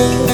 you.